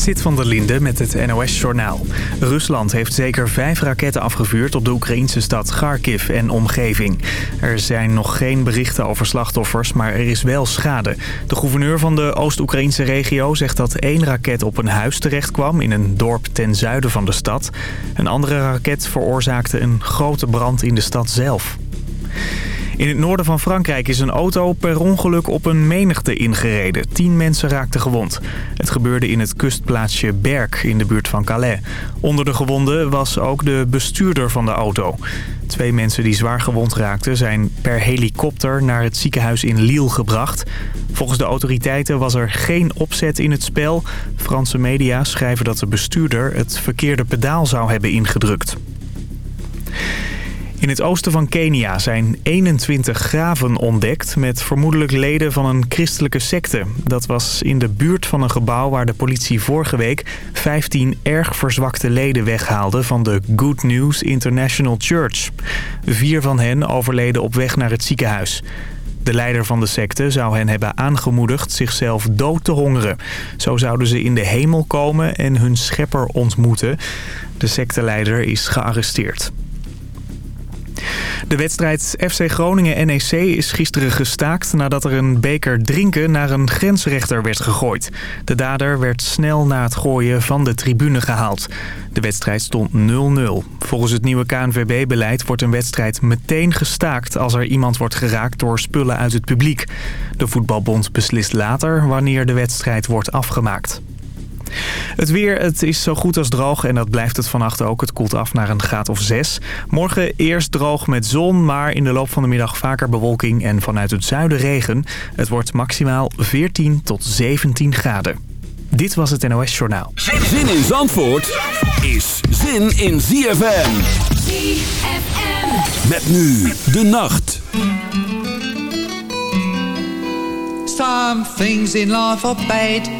Sit van der Linde met het NOS-journaal. Rusland heeft zeker vijf raketten afgevuurd op de Oekraïnse stad Kharkiv en omgeving. Er zijn nog geen berichten over slachtoffers, maar er is wel schade. De gouverneur van de Oost-Oekraïnse regio zegt dat één raket op een huis terecht kwam... in een dorp ten zuiden van de stad. Een andere raket veroorzaakte een grote brand in de stad zelf. In het noorden van Frankrijk is een auto per ongeluk op een menigte ingereden. Tien mensen raakten gewond. Het gebeurde in het kustplaatsje Berck in de buurt van Calais. Onder de gewonden was ook de bestuurder van de auto. Twee mensen die zwaar gewond raakten zijn per helikopter naar het ziekenhuis in Lille gebracht. Volgens de autoriteiten was er geen opzet in het spel. Franse media schrijven dat de bestuurder het verkeerde pedaal zou hebben ingedrukt. In het oosten van Kenia zijn 21 graven ontdekt met vermoedelijk leden van een christelijke secte. Dat was in de buurt van een gebouw waar de politie vorige week 15 erg verzwakte leden weghaalde van de Good News International Church. Vier van hen overleden op weg naar het ziekenhuis. De leider van de secte zou hen hebben aangemoedigd zichzelf dood te hongeren. Zo zouden ze in de hemel komen en hun schepper ontmoeten. De secteleider is gearresteerd. De wedstrijd FC Groningen-NEC is gisteren gestaakt nadat er een beker drinken naar een grensrechter werd gegooid. De dader werd snel na het gooien van de tribune gehaald. De wedstrijd stond 0-0. Volgens het nieuwe KNVB-beleid wordt een wedstrijd meteen gestaakt als er iemand wordt geraakt door spullen uit het publiek. De voetbalbond beslist later wanneer de wedstrijd wordt afgemaakt. Het weer, het is zo goed als droog en dat blijft het vannacht ook. Het koelt af naar een graad of 6. Morgen eerst droog met zon, maar in de loop van de middag vaker bewolking en vanuit het zuiden regen. Het wordt maximaal 14 tot 17 graden. Dit was het NOS Journaal. Zin in Zandvoort is zin in ZFM. ZFM. Met nu de nacht. Some things in life are bad.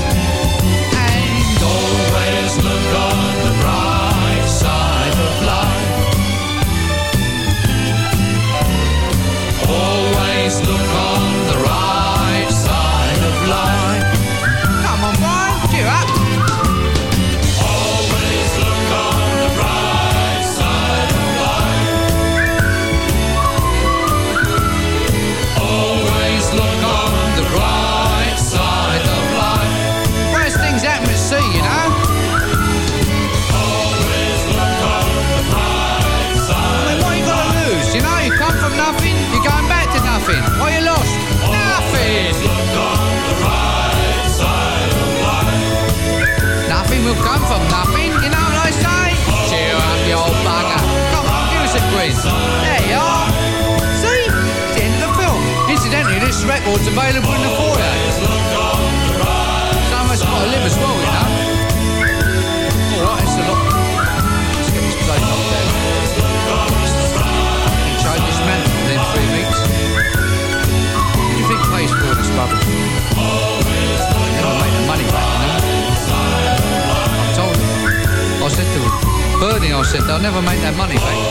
from nothing, you know what I say? Cheer up, you old bugger. Come on, give us a quiz. There you are. See? It's the end of the film. Incidentally, this record's available in the foyer. Someone's got to live as well, Bernie, I said, they'll never make that money back.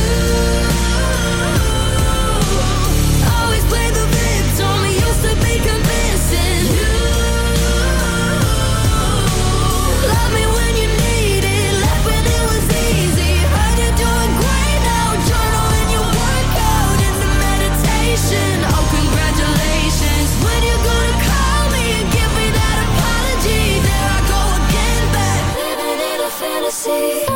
see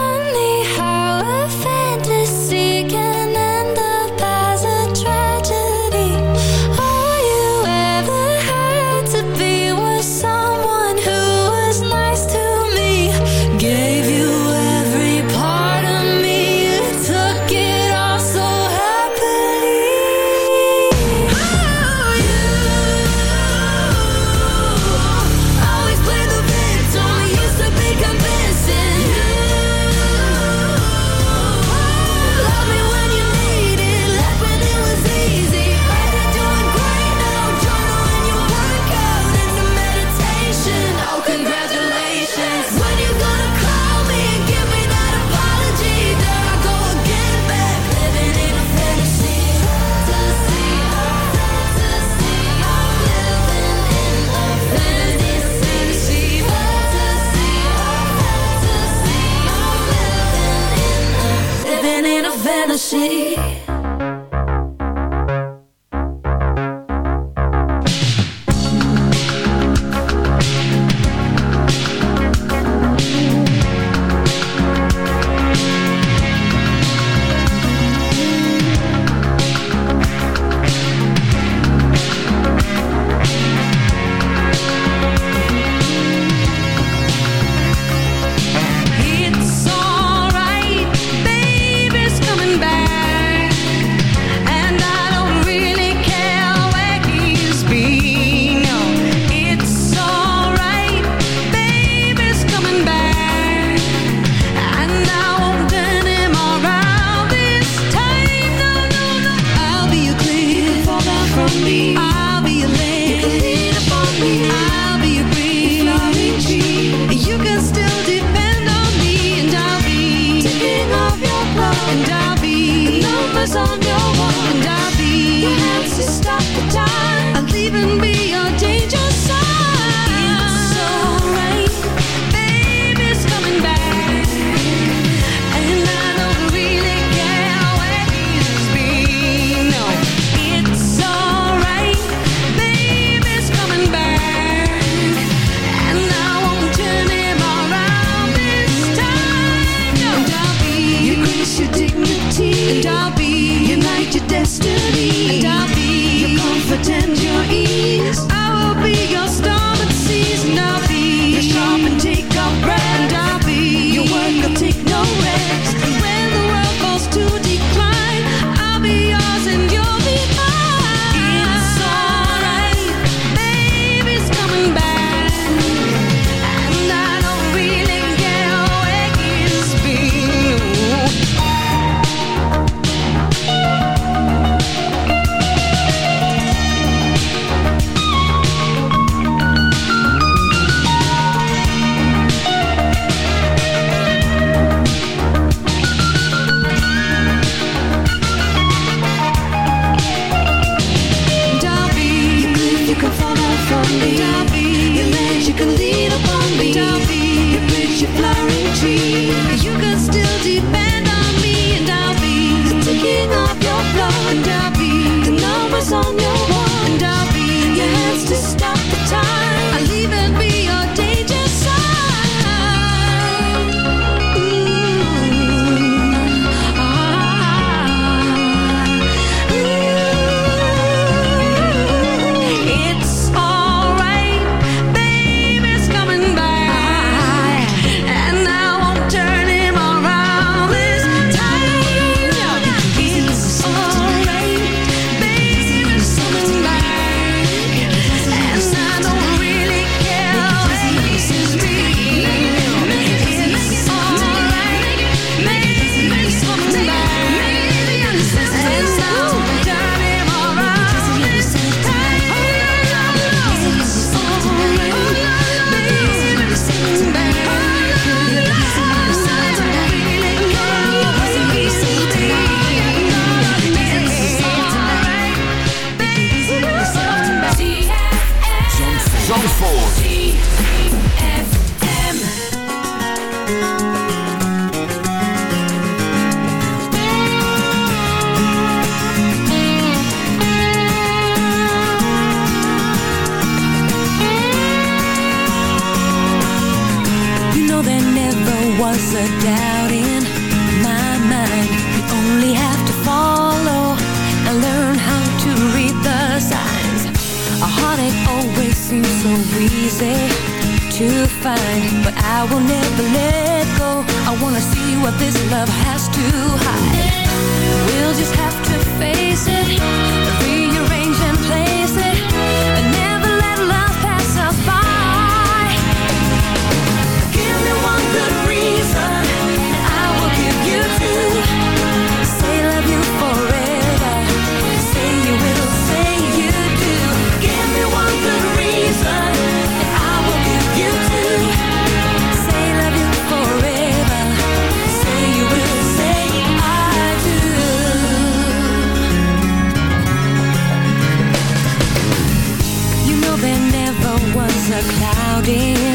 clouding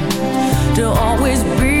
to always be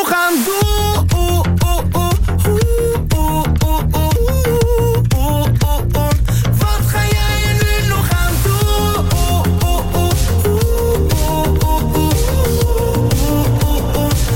nog aan doen?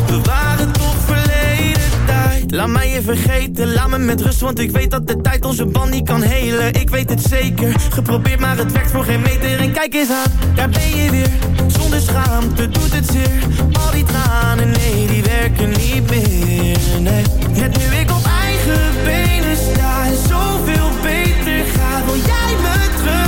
We waren nog verleden tijd. Laat mij je vergeten, laat me met rust Want ik weet dat de tijd onze band niet kan helen. Ik weet het zeker, geprobeerd maar het werkt voor geen meter. En kijk eens aan, daar ben je weer. Zonder schaamte doet het zeer. Al die tranen, nee die werken niet meer. Nee, net nu ik op eigen benen sta En zoveel beter gaat Wil jij me terug,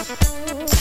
Oh,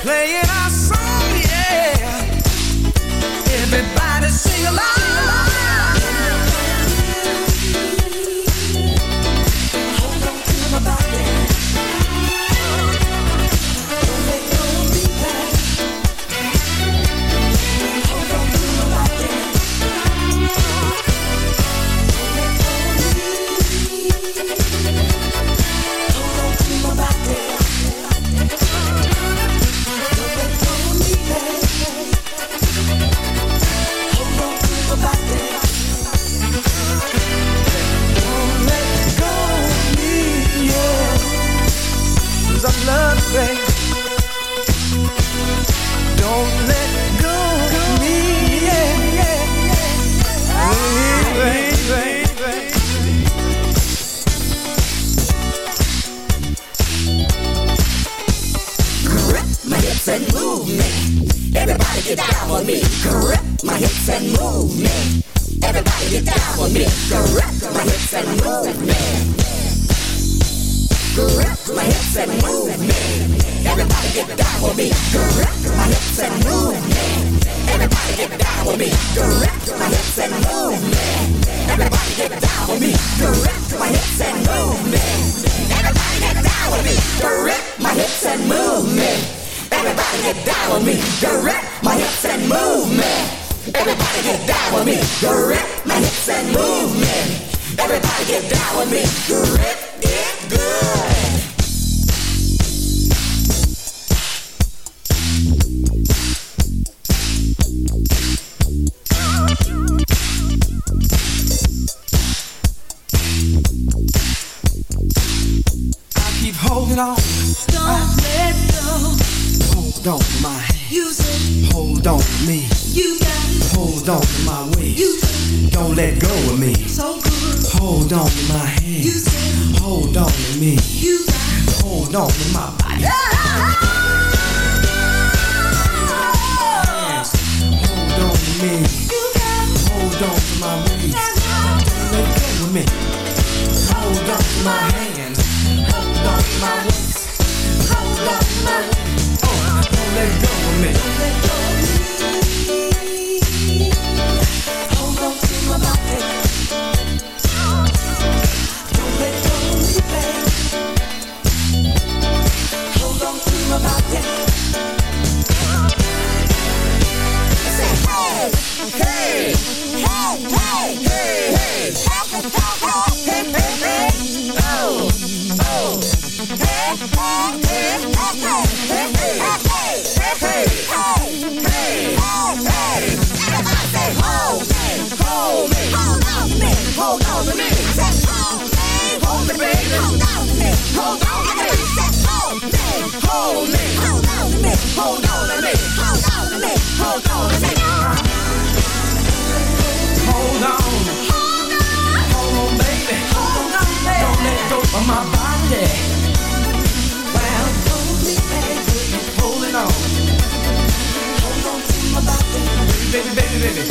playing our song Hold on to my hand. Use it. Hold on to me. You got it. Hold on to my waist. Use it. Don't let go of me. So good. Hold on to my hand. Use it. Hold on to me. You got it. Hold on to my body. Hold on to me. You got it. Hold on to my waist. Don't let go of me. Hold on to my hand. Hold on to my waist. Hold on to my waist let go of me. Hold on to my body. Don't let go of me, babe. Hold on to my body. Say hey, hey, hey, hey, hey, hey, hey, hey, hey, hey, oh, oh, hey, hey, hey, hey, hey, hey, hey. Hold on to me. Say, hold me, hold me, baby. Hold on to me, hold on to me. Say, hold me, hold me, hold on to me, hold on to me, hold on to me, hold on to me. Hold on, hold on, hold on, baby. Hold on. Don't let go of my body. baby, baby, baby.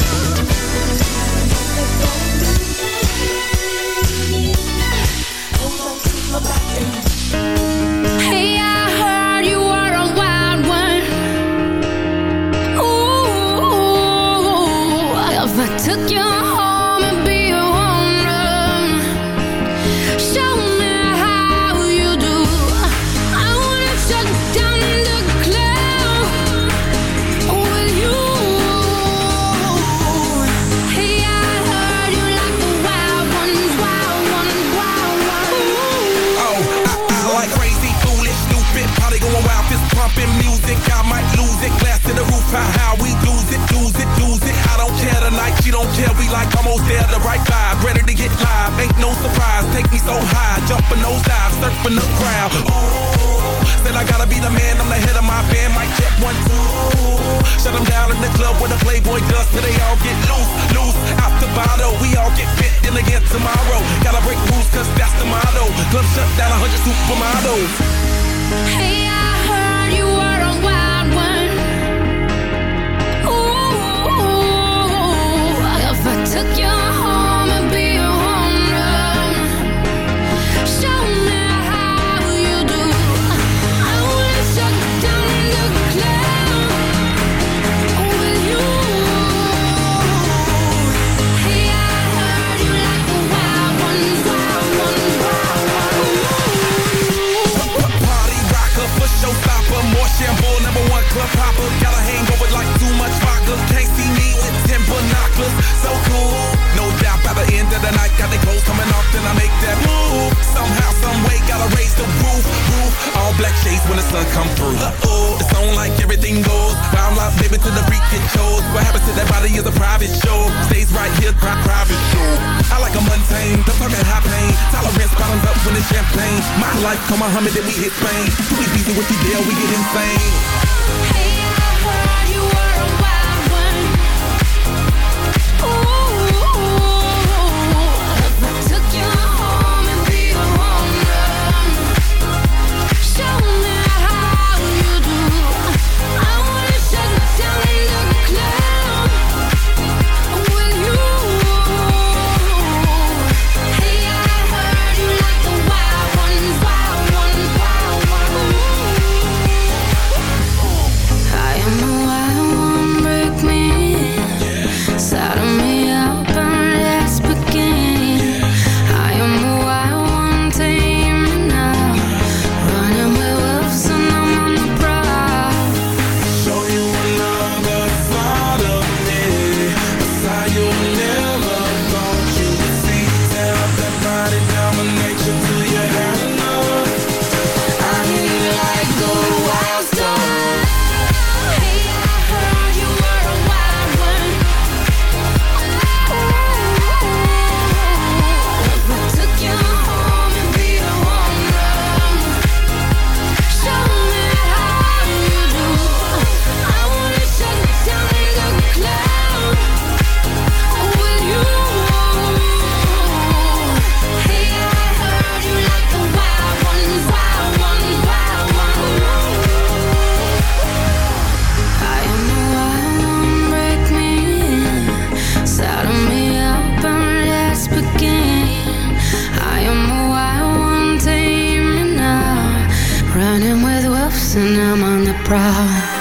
Is a private show. Stays right here, pri private show. I like a mundane, don't talk high pain. Tolerance bottoms up when it's champagne. My life, come Muhammad, then we hit Spain. With deal, we get insane. Hey, I heard you were Running with wolves and I'm on the prowl.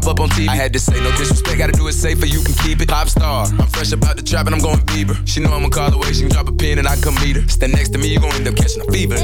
pop up on TV. I had to say no disrespect, gotta do it safer, you can keep it. Pop star, I'm fresh about the trap and I'm going Bieber. She know I'ma call the way she drop a pin and I come meet her. Stand next to me, you gon' end up catching a fever.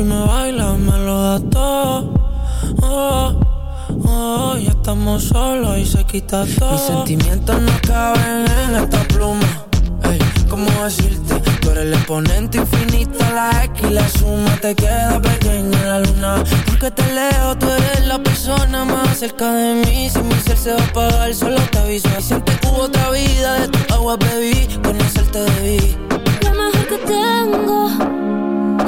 Si me bailas me lo das todo. Oh, oh, ya estamos solos y se quita todo. Mis sentimientos no caben en esta pluma. Ey, ¿cómo decirte? Tú eres el exponente infinito, la X y la suma te queda pequeña en la luna. Porque te leo, tú eres la persona más cerca de mí. Si mi ser se va a apagar, solo te aviso. Y siente que hubo otra vida, de tu agua bebí, conocerte debí. Lo mejor que tengo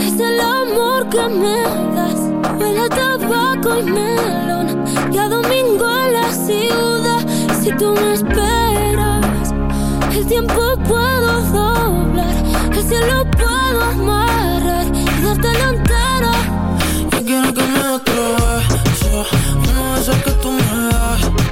es el amor que me das. Huele a tabaco y melón y a domingo en la ciudad. Si tú me esperas, el tiempo puedo doblar, el cielo puedo amarrar y dártelo entero. Yo quiero que me beso Uno de esos que tú me das